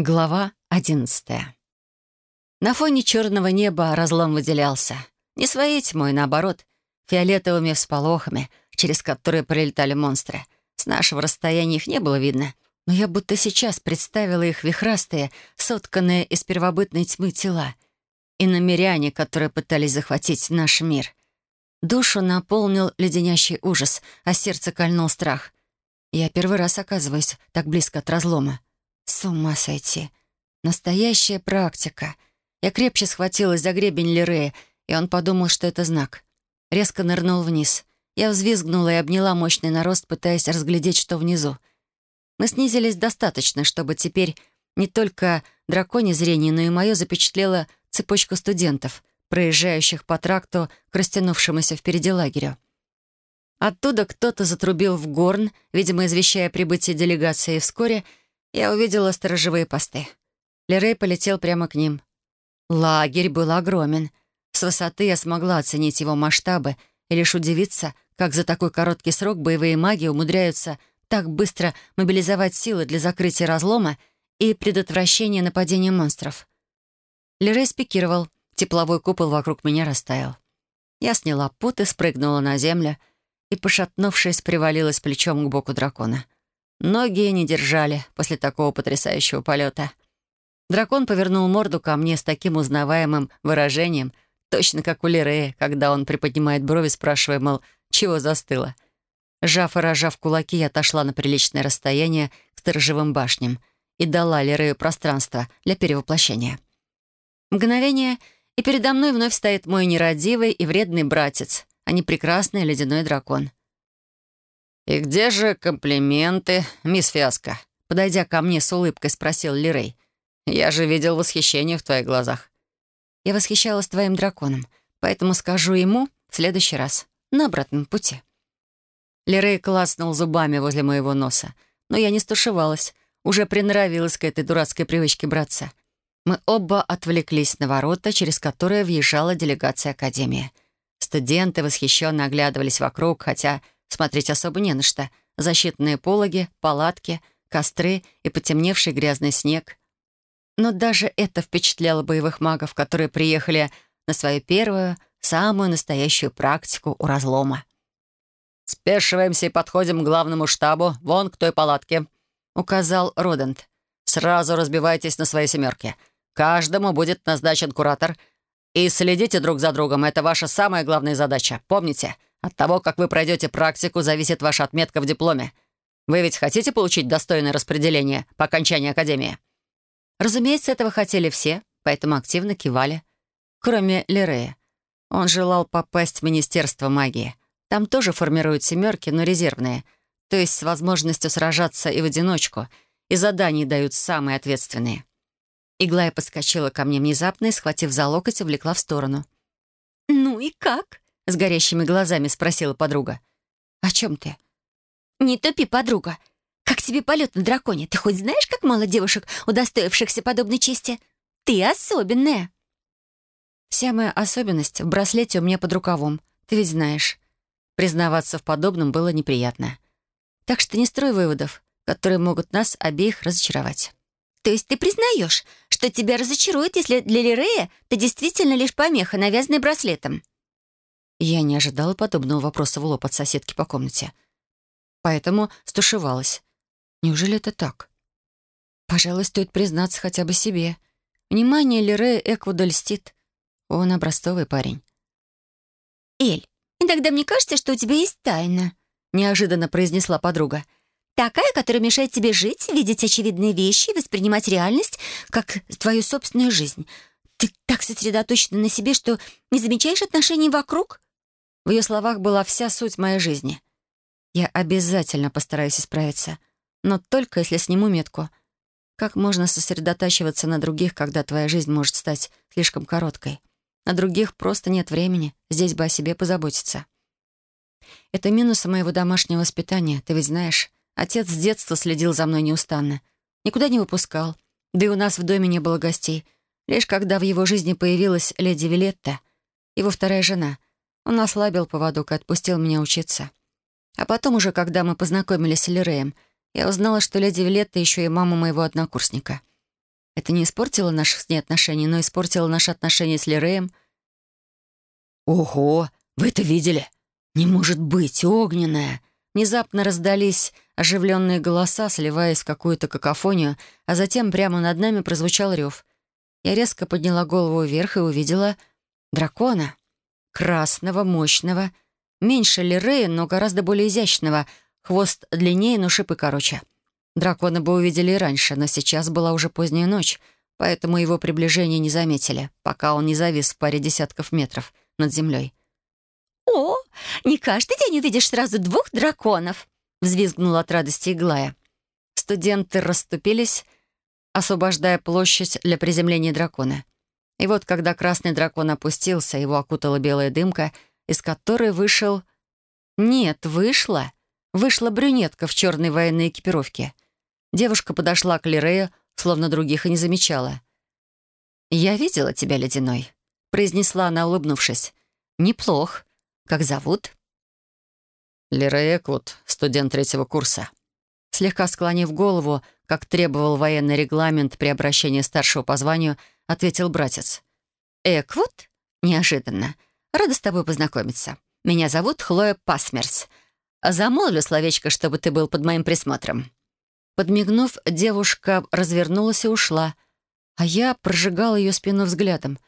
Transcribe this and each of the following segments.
Глава одиннадцатая. На фоне черного неба разлом выделялся. Не своей тьмой, наоборот, фиолетовыми всполохами, через которые пролетали монстры. С нашего расстояния их не было видно, но я будто сейчас представила их вихрастые, сотканные из первобытной тьмы тела, и намеряне, которые пытались захватить наш мир. Душу наполнил леденящий ужас, а сердце кольнул страх. Я первый раз оказываюсь так близко от разлома. С ума сойти. Настоящая практика. Я крепче схватилась за гребень Лирея, и он подумал, что это знак. Резко нырнул вниз. Я взвизгнула и обняла мощный нарост, пытаясь разглядеть, что внизу. Мы снизились достаточно, чтобы теперь не только драконе зрение, но и мое запечатлело цепочку студентов, проезжающих по тракту к растянувшемуся впереди лагерю. Оттуда кто-то затрубил в горн, видимо, извещая прибытие делегации, и вскоре — я увидела сторожевые посты. Лерей полетел прямо к ним. Лагерь был огромен. С высоты я смогла оценить его масштабы и лишь удивиться, как за такой короткий срок боевые маги умудряются так быстро мобилизовать силы для закрытия разлома и предотвращения нападения монстров. Лерей спикировал, тепловой купол вокруг меня растаял. Я сняла пут и спрыгнула на землю и, пошатнувшись, привалилась плечом к боку дракона — Ноги не держали после такого потрясающего полета. Дракон повернул морду ко мне с таким узнаваемым выражением, точно как у Лирея, когда он приподнимает брови, спрашивая, мол, чего застыло. Жав и рожав кулаки, я отошла на приличное расстояние к сторожевым башням и дала Лирею пространство для перевоплощения. Мгновение, и передо мной вновь стоит мой нерадивый и вредный братец, а не прекрасный ледяной дракон. «И где же комплименты, мисс Фиаско?» Подойдя ко мне с улыбкой, спросил Лирей. «Я же видел восхищение в твоих глазах». «Я восхищалась твоим драконом, поэтому скажу ему в следующий раз, на обратном пути». Лирей клацнул зубами возле моего носа, но я не стушевалась, уже приноровилась к этой дурацкой привычке браться. Мы оба отвлеклись на ворота, через которые въезжала делегация Академии. Студенты восхищенно оглядывались вокруг, хотя Смотреть особо не на что. Защитные пологи, палатки, костры и потемневший грязный снег. Но даже это впечатляло боевых магов, которые приехали на свою первую, самую настоящую практику у разлома. «Спешиваемся и подходим к главному штабу, вон к той палатке», — указал Родент. «Сразу разбивайтесь на свои семерки. Каждому будет назначен куратор. И следите друг за другом, это ваша самая главная задача. Помните — от того, как вы пройдете практику, зависит ваша отметка в дипломе. Вы ведь хотите получить достойное распределение по окончании академии?» Разумеется, этого хотели все, поэтому активно кивали. Кроме Лерея. Он желал попасть в Министерство магии. Там тоже формируют семерки, но резервные. То есть с возможностью сражаться и в одиночку. И заданий дают самые ответственные. Иглая подскочила ко мне внезапно и, схватив за локоть, увлекла в сторону. «Ну и как?» С горящими глазами спросила подруга. «О чем ты?» «Не тупи, подруга. Как тебе полет на драконе? Ты хоть знаешь, как мало девушек, удостоившихся подобной чести? Ты особенная». «Вся моя особенность в браслете у меня под рукавом. Ты ведь знаешь». Признаваться в подобном было неприятно. Так что не строй выводов, которые могут нас обеих разочаровать. «То есть ты признаешь, что тебя разочарует, если для Лирея ты действительно лишь помеха, навязанная браслетом?» Я не ожидала подобного вопроса в лоб от соседки по комнате. Поэтому стушевалась. Неужели это так? Пожалуй, стоит признаться хотя бы себе. Внимание Лирея Эквуда льстит. Он образцовый парень. «Эль, иногда мне кажется, что у тебя есть тайна», — неожиданно произнесла подруга. «Такая, которая мешает тебе жить, видеть очевидные вещи и воспринимать реальность как твою собственную жизнь. Ты так сосредоточена на себе, что не замечаешь отношений вокруг?» В ее словах была вся суть моей жизни. Я обязательно постараюсь исправиться, но только если сниму метку. Как можно сосредотачиваться на других, когда твоя жизнь может стать слишком короткой? На других просто нет времени, здесь бы о себе позаботиться. Это минусы моего домашнего воспитания, ты ведь знаешь. Отец с детства следил за мной неустанно. Никуда не выпускал. Да и у нас в доме не было гостей. Лишь когда в его жизни появилась леди Вилетта, его вторая жена — он ослабил поводок и отпустил меня учиться. А потом уже, когда мы познакомились с Лиреем, я узнала, что леди Вилетта еще и мама моего однокурсника. Это не испортило наших с ней отношений, но испортило наши отношения с Лиреем. «Ого! Вы это видели?» «Не может быть! Огненная!» Внезапно раздались оживленные голоса, сливаясь в какую-то какофонию, а затем прямо над нами прозвучал рев. Я резко подняла голову вверх и увидела дракона. Красного, мощного, меньше Лирея, но гораздо более изящного. Хвост длиннее, но шипы короче. Дракона бы увидели и раньше, но сейчас была уже поздняя ночь, поэтому его приближение не заметили, пока он не завис в паре десятков метров над землей. «О, не каждый день увидишь сразу двух драконов!» — взвизгнула от радости Иглая. Студенты расступились, освобождая площадь для приземления дракона. И вот, когда красный дракон опустился, его окутала белая дымка, из которой вышел... Нет, вышла. Вышла брюнетка в черной военной экипировке. Девушка подошла к Лирею, словно других и не замечала. «Я видела тебя, Ледяной», — произнесла она, улыбнувшись. «Неплох. Как зовут?» «Лира Эквуд, студент третьего курса». Слегка склонив голову, как требовал военный регламент при обращении старшего по званию, ответил братец. «Эквуд? Неожиданно. Рада с тобой познакомиться. Меня зовут Хлоя Пасмерс. Замолвлю словечко, чтобы ты был под моим присмотром». Подмигнув, девушка развернулась и ушла, а я прожигала ее спину взглядом.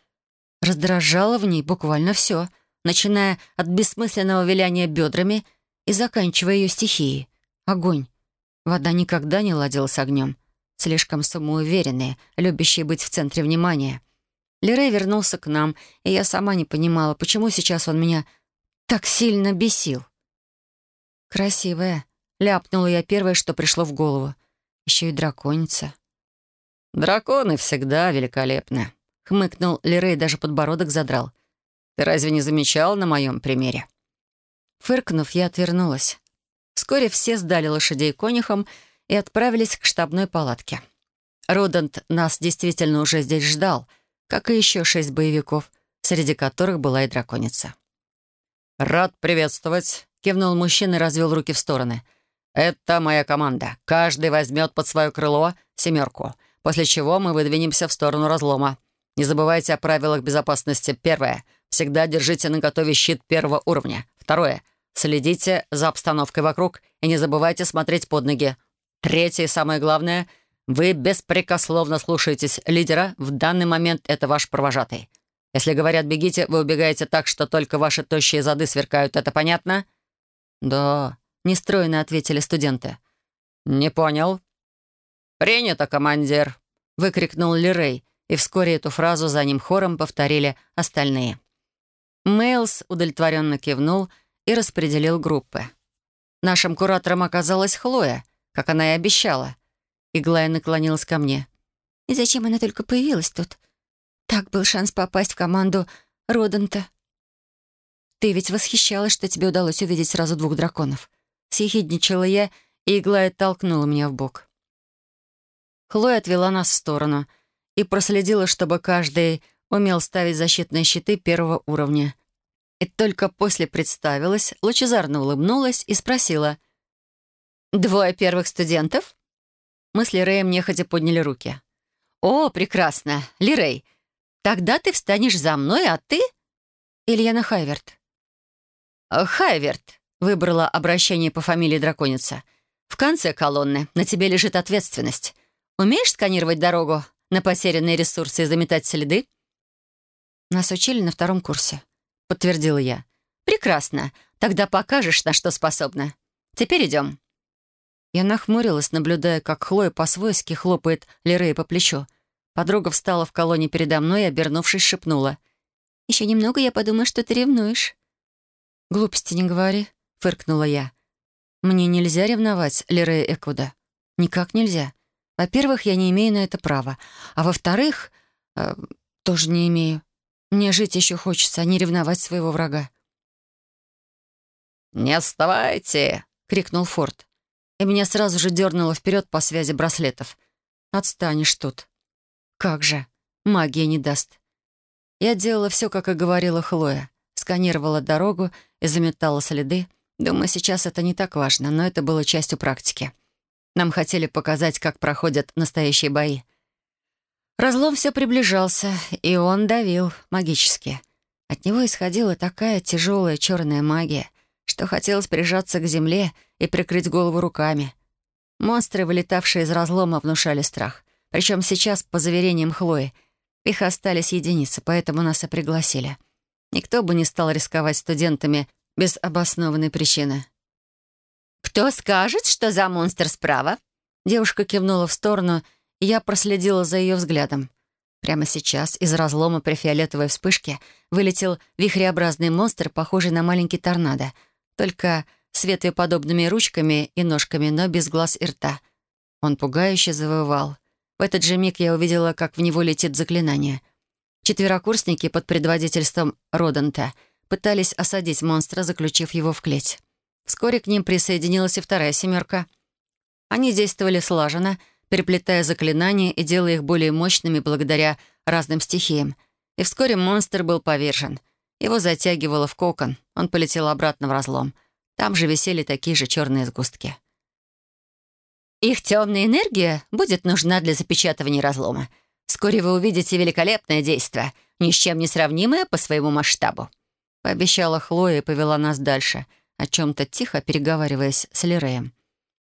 Раздражала в ней буквально все, начиная от бессмысленного виляния бедрами и заканчивая ее стихией — огонь. Вода никогда не ладила с огнем. Слишком самоуверенные, любящие быть в центре внимания. Лерей вернулся к нам, и я сама не понимала, почему сейчас он меня так сильно бесил. «Красивая», — ляпнула я первое, что пришло в голову. Еще и драконица. «Драконы всегда великолепны», — хмыкнул Лерей, даже подбородок задрал. «Ты разве не замечал на моем примере?» Фыркнув, я отвернулась. Вскоре все сдали лошадей конюхам и отправились к штабной палатке. Родант нас действительно уже здесь ждал, как и еще шесть боевиков, среди которых была и драконица. «Рад приветствовать», — кивнул мужчина и развел руки в стороны. «Это моя команда. Каждый возьмет под свое крыло семерку, после чего мы выдвинемся в сторону разлома. Не забывайте о правилах безопасности. Первое. Всегда держите наготове щит первого уровня. Второе. Следите за обстановкой вокруг и не забывайте смотреть под ноги. Третье и самое главное — вы беспрекословно слушаетесь лидера. В данный момент это ваш провожатый. Если говорят «бегите», вы убегаете так, что только ваши тощие зады сверкают. Это понятно? «Да», — нестройно ответили студенты. «Не понял». «Принято, командир», — выкрикнул Лирей, и вскоре эту фразу за ним хором повторили остальные. Мейлс удовлетворенно кивнул и распределил группы. Нашим куратором оказалась Хлоя, как она и обещала. Иглая наклонилась ко мне. «И зачем она только появилась тут? Так был шанс попасть в команду Роданта». «Ты ведь восхищалась, что тебе удалось увидеть сразу двух драконов». Съехидничала я, и Иглая толкнула меня в бок. Хлоя отвела нас в сторону и проследила, чтобы каждый умел ставить защитные щиты первого уровня. И только после представилась, лучезарно улыбнулась и спросила. «Двое первых студентов?» Мы с Лиреем нехотя подняли руки. «О, прекрасно! Лирей, тогда ты встанешь за мной, а ты...» «Ильяна Хайверт». «Хайверт», — выбрала обращение по фамилии драконица. «В конце колонны на тебе лежит ответственность. Умеешь сканировать дорогу на потерянные ресурсы и заметать следы?» «Нас учили на втором курсе», — подтвердила я. «Прекрасно. Тогда покажешь, на что способна. Теперь идем». Я нахмурилась, наблюдая, как Хлоя по-свойски хлопает Лерей по плечу. Подруга встала в колонне передо мной и, обернувшись, шепнула. «Еще немного, я подумаю, что ты ревнуешь». «Глупости не говори», — фыркнула я. «Мне нельзя ревновать Лерея Экуда. Никак нельзя. Во-первых, я не имею на это права. А во-вторых, э, тоже не имею. Мне жить еще хочется, а не ревновать своего врага». «Не отставайте!» — крикнул Форд и меня сразу же дернуло вперед по связи браслетов. «Отстанешь тут». «Как же? Магия не даст». Я делала все, как и говорила Хлоя. Сканировала дорогу и заметала следы. Думаю, сейчас это не так важно, но это было частью практики. Нам хотели показать, как проходят настоящие бои. Разлом все приближался, и он давил магически. От него исходила такая тяжелая черная магия, что хотелось прижаться к земле и прикрыть голову руками. Монстры, вылетавшие из разлома, внушали страх. Причем сейчас, по заверениям Хлои, их остались единицы, поэтому нас и пригласили. Никто бы не стал рисковать студентами без обоснованной причины. «Кто скажет, что за монстр справа?» Девушка кивнула в сторону, и я проследила за ее взглядом. Прямо сейчас из разлома при фиолетовой вспышке вылетел вихреобразный монстр, похожий на маленький торнадо, только с ветвеподобными ручками и ножками, но без глаз и рта. Он пугающе завывал. В этот же миг я увидела, как в него летит заклинание. Четверокурсники под предводительством Роданта пытались осадить монстра, заключив его в клеть. Вскоре к ним присоединилась и вторая семерка. Они действовали слаженно, переплетая заклинания и делая их более мощными благодаря разным стихиям. И вскоре монстр был повержен. Его затягивало в кокон. Он полетел обратно в разлом. Там же висели такие же черные сгустки. «Их темная энергия будет нужна для запечатывания разлома. Вскоре вы увидите великолепное действие, ни с чем не сравнимое по своему масштабу», — пообещала Хлоя и повела нас дальше, о чем-то тихо переговариваясь с Лиреем.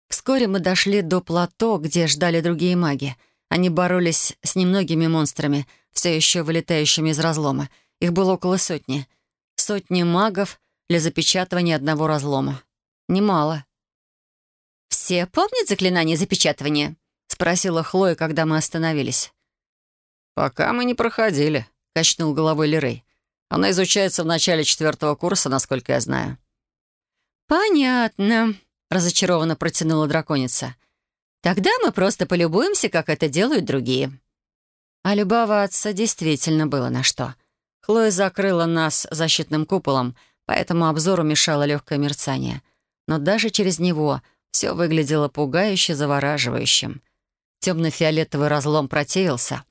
Вскоре мы дошли до плато, где ждали другие маги. Они боролись с немногими монстрами, все еще вылетающими из разлома. Их было около сотни. Сотни магов для запечатывания одного разлома. Немало. «Все помнят заклинание запечатывания?» — спросила Хлоя, когда мы остановились. «Пока мы не проходили», — качнул головой Лерей. «Она изучается в начале четвертого курса, насколько я знаю». «Понятно», разочарованно протянула драконица. «Тогда мы просто полюбуемся, как это делают другие». А любоваться действительно было на что. Хлоя закрыла нас защитным куполом, поэтому обзору мешало легкое мерцание. Но даже через него все выглядело пугающе завораживающим. Темно-фиолетовый разлом противился,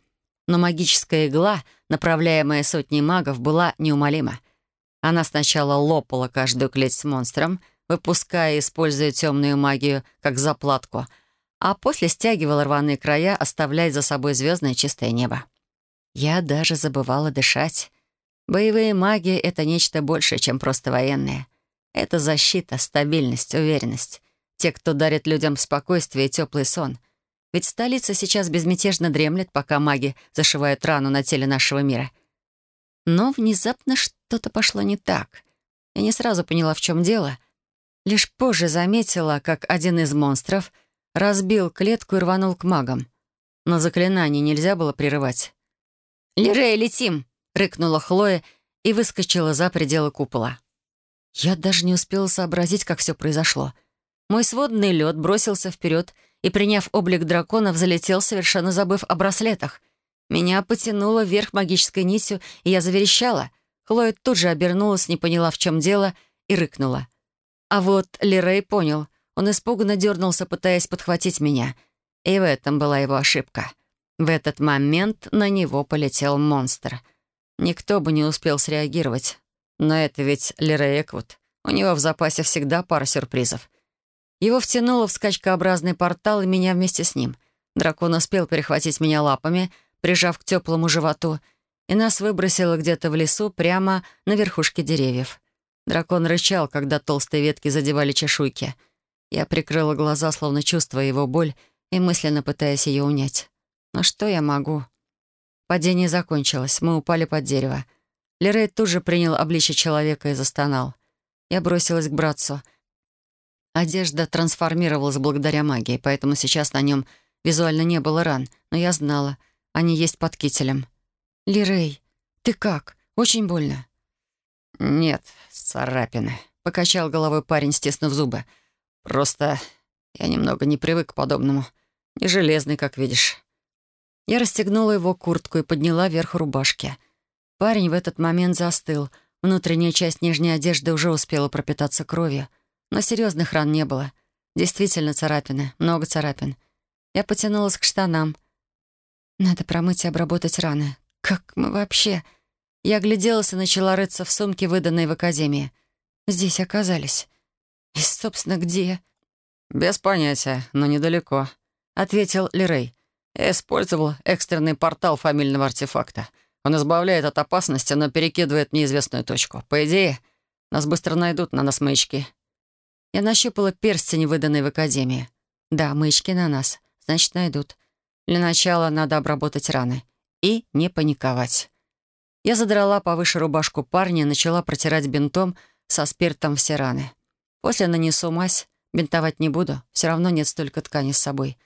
но магическая игла, направляемая сотней магов, была неумолима. Она сначала лопала каждую клеть с монстром — выпуская и используя темную магию как заплатку, а после стягивал рваные края, оставляя за собой звездное чистое небо. Я даже забывала дышать. Боевые маги — это нечто большее, чем просто военные. Это защита, стабильность, уверенность. Те, кто дарит людям спокойствие и теплый сон. Ведь столица сейчас безмятежно дремлет, пока маги зашивают рану на теле нашего мира. Но внезапно что-то пошло не так. Я не сразу поняла, в чем дело — Лишь позже заметила, как один из монстров разбил клетку и рванул к магам. Но заклинание нельзя было прерывать. «Лирей, летим!» — рыкнула Хлоя и выскочила за пределы купола. Я даже не успела сообразить, как все произошло. Мой сводный лед бросился вперед и, приняв облик дракона, взлетел, совершенно забыв о браслетах. Меня потянуло вверх магической нитью, и я заверещала. Хлоя тут же обернулась, не поняла, в чем дело, и рыкнула. А вот Лирей понял. Он испуганно дернулся, пытаясь подхватить меня. И в этом была его ошибка. В этот момент на него полетел монстр. Никто бы не успел среагировать. Но это ведь Лирей Эквуд. У него в запасе всегда пара сюрпризов. Его втянуло в скачкообразный портал и меня вместе с ним. Дракон успел перехватить меня лапами, прижав к теплому животу, и нас выбросило где-то в лесу прямо на верхушке деревьев. Дракон рычал, когда толстые ветки задевали чешуйки. Я прикрыла глаза, словно чувствуя его боль, и мысленно пытаясь ее унять. Но что я могу? Падение закончилось, мы упали под дерево. Лерей тут же принял обличие человека и застонал. Я бросилась к братцу. Одежда трансформировалась благодаря магии, поэтому сейчас на нем визуально не было ран, но я знала, они есть под кителем. «Лирей, ты как? Очень больно?» «Нет, царапины», — покачал головой парень, стиснув зубы. «Просто я немного не привык к подобному. Не железный, как видишь». Я расстегнула его куртку и подняла вверх рубашки. Парень в этот момент застыл. Внутренняя часть нижней одежды уже успела пропитаться кровью. Но серьезных ран не было. Действительно царапины, много царапин. Я потянулась к штанам. Надо промыть и обработать раны. Как мы вообще... Я огляделась и начала рыться в сумке, выданной в академии. Здесь оказались. И, собственно, где? «Без понятия, но недалеко», — ответил Лерей. Использовал экстренный портал фамильного артефакта. Он избавляет от опасности, но перекидывает в неизвестную точку. По идее, нас быстро найдут, на нас маячки. Я нащупала перстень, выданный в Академии. Да, маячки на нас. Значит, найдут. Для начала надо обработать раны. И не паниковать. Я задрала повыше рубашку парня и начала протирать бинтом со спиртом все раны. После нанесу мазь. Бинтовать не буду. Все равно нет столько ткани с собой.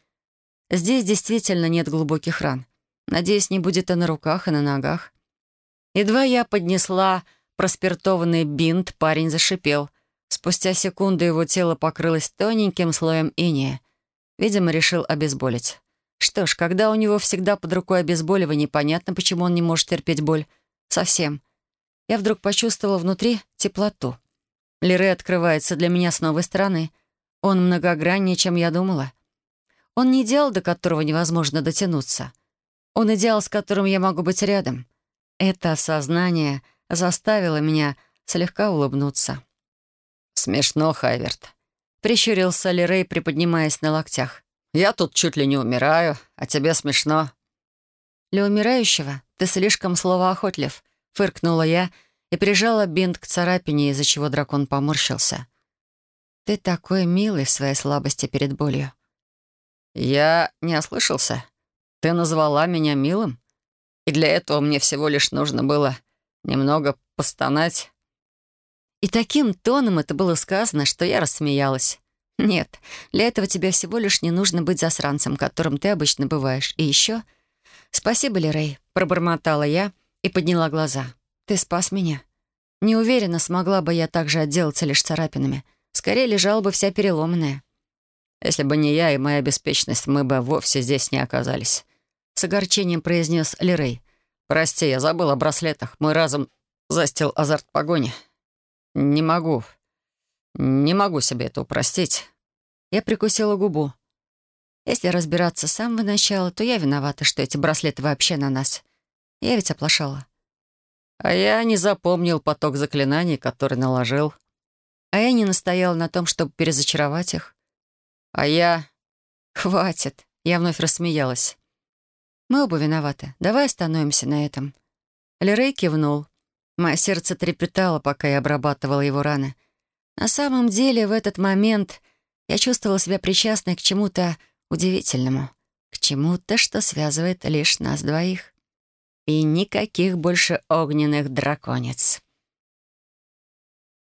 Здесь действительно нет глубоких ран. Надеюсь, не будет и на руках, и на ногах. Едва я поднесла проспиртованный бинт, парень зашипел. Спустя секунду его тело покрылось тоненьким слоем иния. Видимо, решил обезболить. Что ж, когда у него всегда под рукой обезболивание, непонятно, почему он не может терпеть боль. Совсем. Я вдруг почувствовала внутри теплоту. Лире открывается для меня с новой стороны. Он многограннее, чем я думала. Он не идеал, до которого невозможно дотянуться. Он идеал, с которым я могу быть рядом. Это осознание заставило меня слегка улыбнуться. «Смешно, Хайверт», — прищурился Лирей, приподнимаясь на локтях. «Я тут чуть ли не умираю, а тебе смешно». «Для умирающего ты слишком словоохотлив», — фыркнула я и прижала бинт к царапине, из-за чего дракон поморщился. «Ты такой милый в своей слабости перед болью». «Я не ослышался. Ты назвала меня милым? И для этого мне всего лишь нужно было немного постонать». И таким тоном это было сказано, что я рассмеялась. «Нет, для этого тебе всего лишь не нужно быть засранцем, которым ты обычно бываешь. И еще...» «Спасибо, Лерей», — пробормотала я и подняла глаза. «Ты спас меня. Не уверена, смогла бы я также отделаться лишь царапинами. Скорее лежала бы вся переломанная». Если бы не я и моя беспечность, мы бы вовсе здесь не оказались. С огорчением произнес Лирей. «Прости, я забыл о браслетах. Мой разум застил азарт погони. Не могу. Не могу себе это упростить». Я прикусила губу. Если разбираться с самого начала, то я виновата, что эти браслеты вообще на нас. Я ведь оплошала. А я не запомнил поток заклинаний, который наложил. А я не настояла на том, чтобы перезачаровать их. А я... Хватит. Я вновь рассмеялась. Мы оба виноваты. Давай остановимся на этом. Лерей кивнул. Мое сердце трепетало, пока я обрабатывала его раны. На самом деле, в этот момент я чувствовала себя причастной к чему-то удивительному. К чему-то, что связывает лишь нас двоих. И никаких больше огненных драконец.